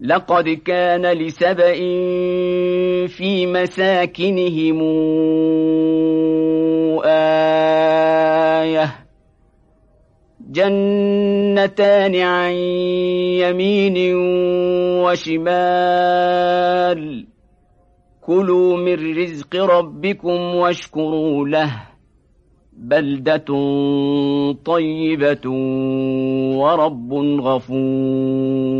لقد كان لسبئ في مساكنهم آية جنتان عن يمين وشمال. كلوا من رزق ربكم واشكروا له. بلدة طيبة ورب غفور.